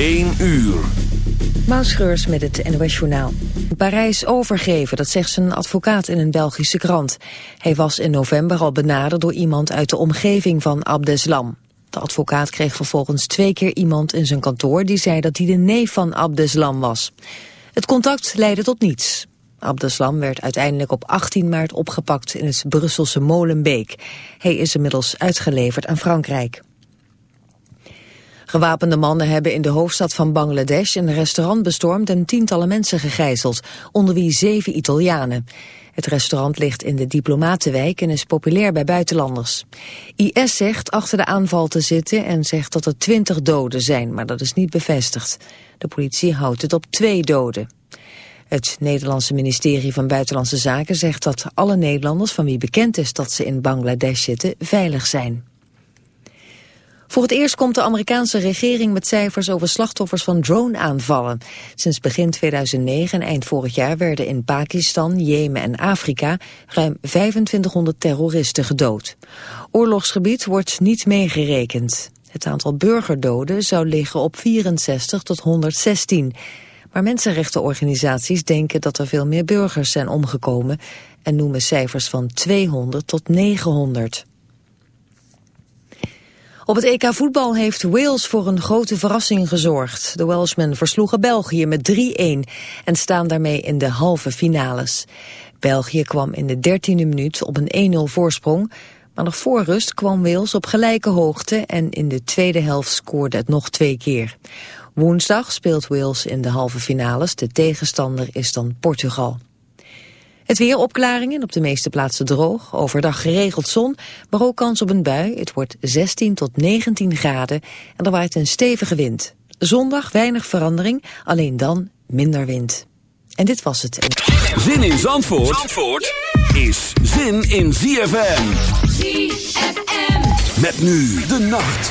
1 uur. Mausgeurs met het NOS Journaal. Parijs overgeven, dat zegt zijn advocaat in een Belgische krant. Hij was in november al benaderd door iemand uit de omgeving van Abdeslam. De advocaat kreeg vervolgens twee keer iemand in zijn kantoor... die zei dat hij de neef van Abdeslam was. Het contact leidde tot niets. Abdeslam werd uiteindelijk op 18 maart opgepakt in het Brusselse Molenbeek. Hij is inmiddels uitgeleverd aan Frankrijk. Gewapende mannen hebben in de hoofdstad van Bangladesh een restaurant bestormd en tientallen mensen gegijzeld, onder wie zeven Italianen. Het restaurant ligt in de diplomatenwijk en is populair bij buitenlanders. IS zegt achter de aanval te zitten en zegt dat er twintig doden zijn, maar dat is niet bevestigd. De politie houdt het op twee doden. Het Nederlandse ministerie van Buitenlandse Zaken zegt dat alle Nederlanders van wie bekend is dat ze in Bangladesh zitten veilig zijn. Voor het eerst komt de Amerikaanse regering met cijfers over slachtoffers van drone-aanvallen. Sinds begin 2009 en eind vorig jaar werden in Pakistan, Jemen en Afrika ruim 2500 terroristen gedood. Oorlogsgebied wordt niet meegerekend. Het aantal burgerdoden zou liggen op 64 tot 116. Maar mensenrechtenorganisaties denken dat er veel meer burgers zijn omgekomen en noemen cijfers van 200 tot 900. Op het EK voetbal heeft Wales voor een grote verrassing gezorgd. De Welshmen versloegen België met 3-1 en staan daarmee in de halve finales. België kwam in de 13e minuut op een 1-0 voorsprong... maar nog voor rust kwam Wales op gelijke hoogte... en in de tweede helft scoorde het nog twee keer. Woensdag speelt Wales in de halve finales. De tegenstander is dan Portugal. Het weer opklaringen, op de meeste plaatsen droog. Overdag geregeld zon, maar ook kans op een bui. Het wordt 16 tot 19 graden en er waait een stevige wind. Zondag weinig verandering, alleen dan minder wind. En dit was het. Zin in Zandvoort, Zandvoort is zin in ZFM. ZFM. Met nu de nacht.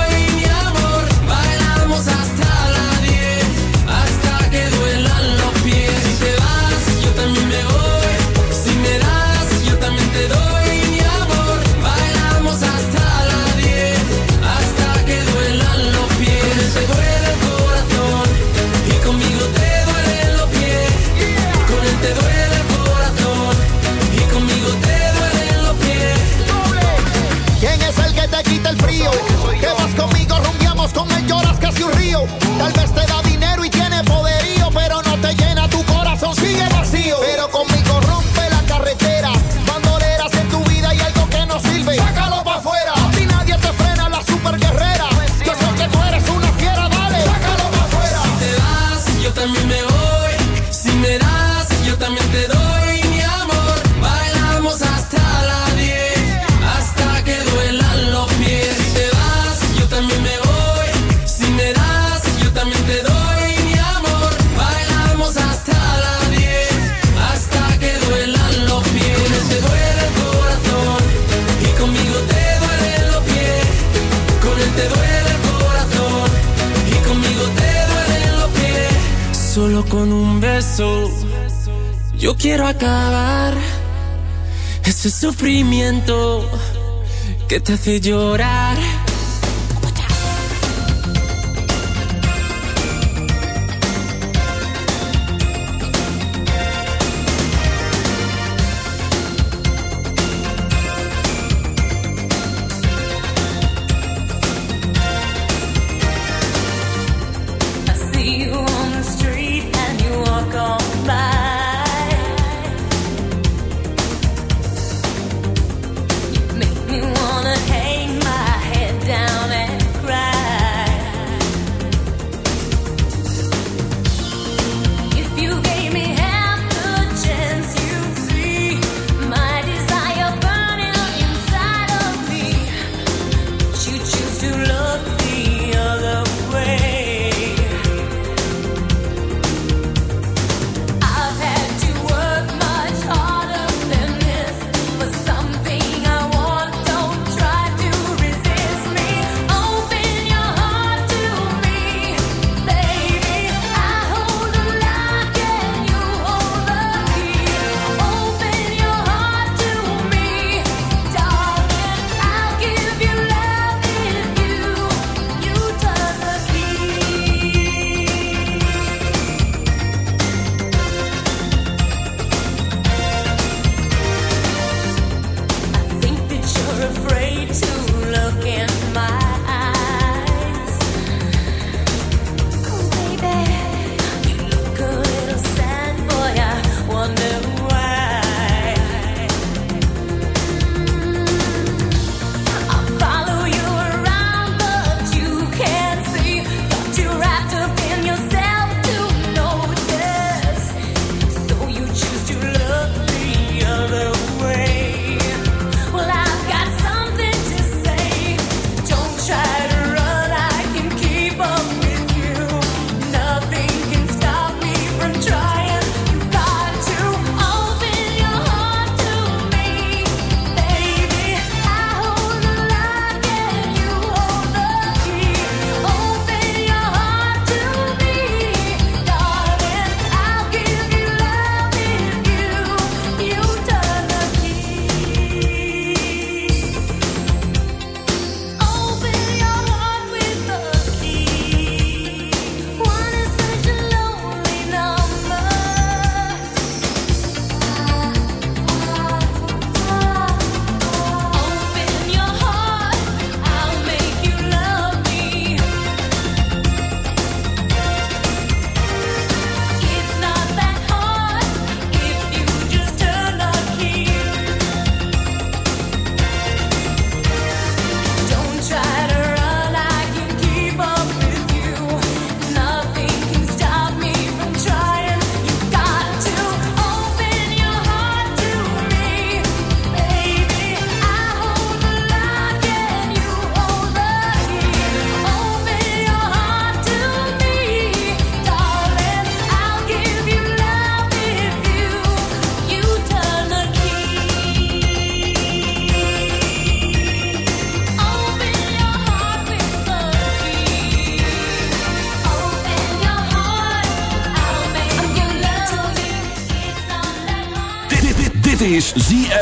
que te hace llorar.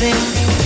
dancing.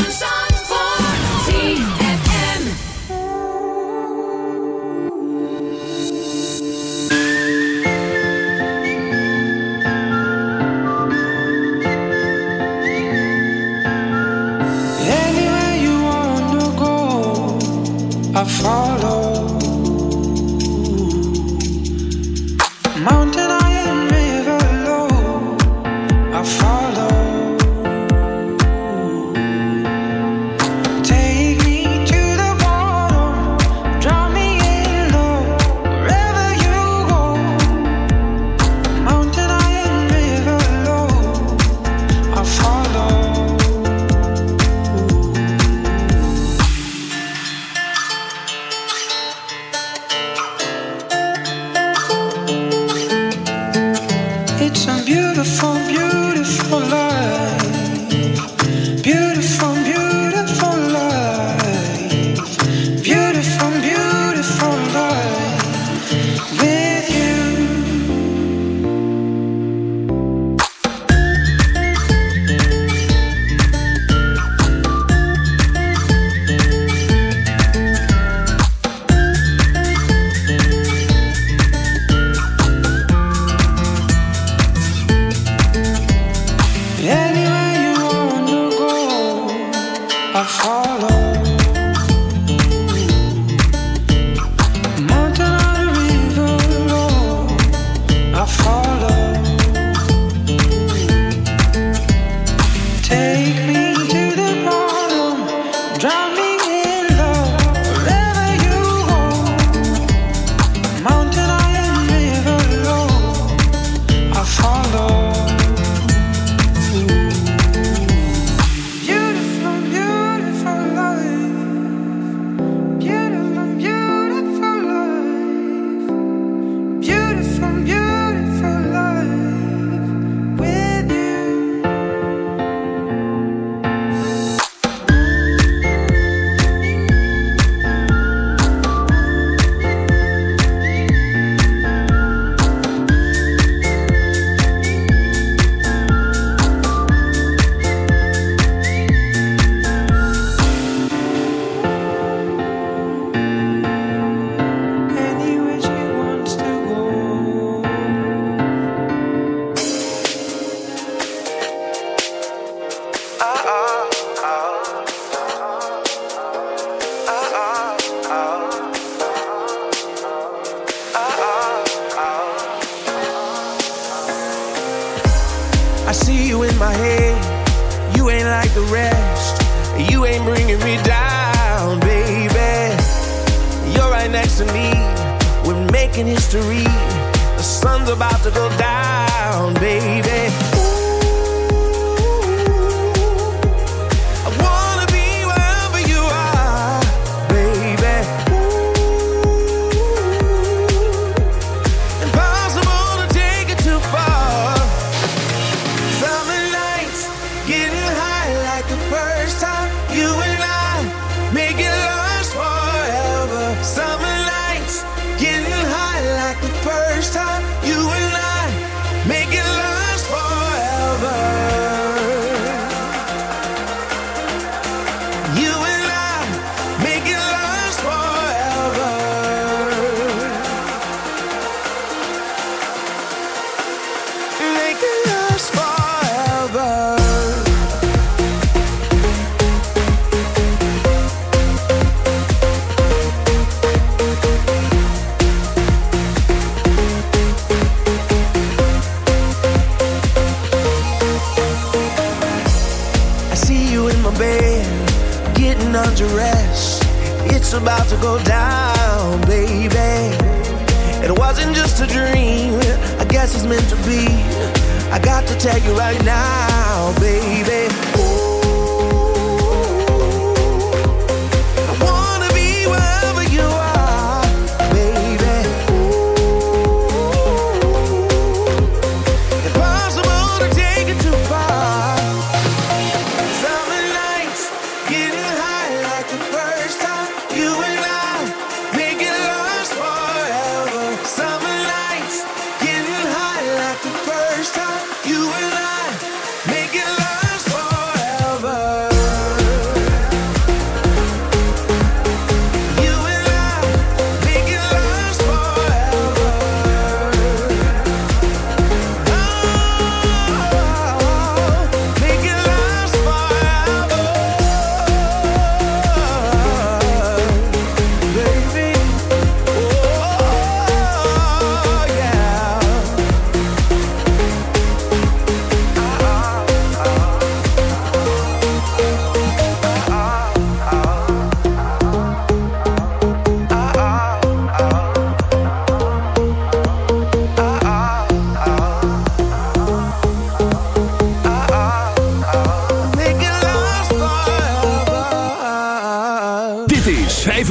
Het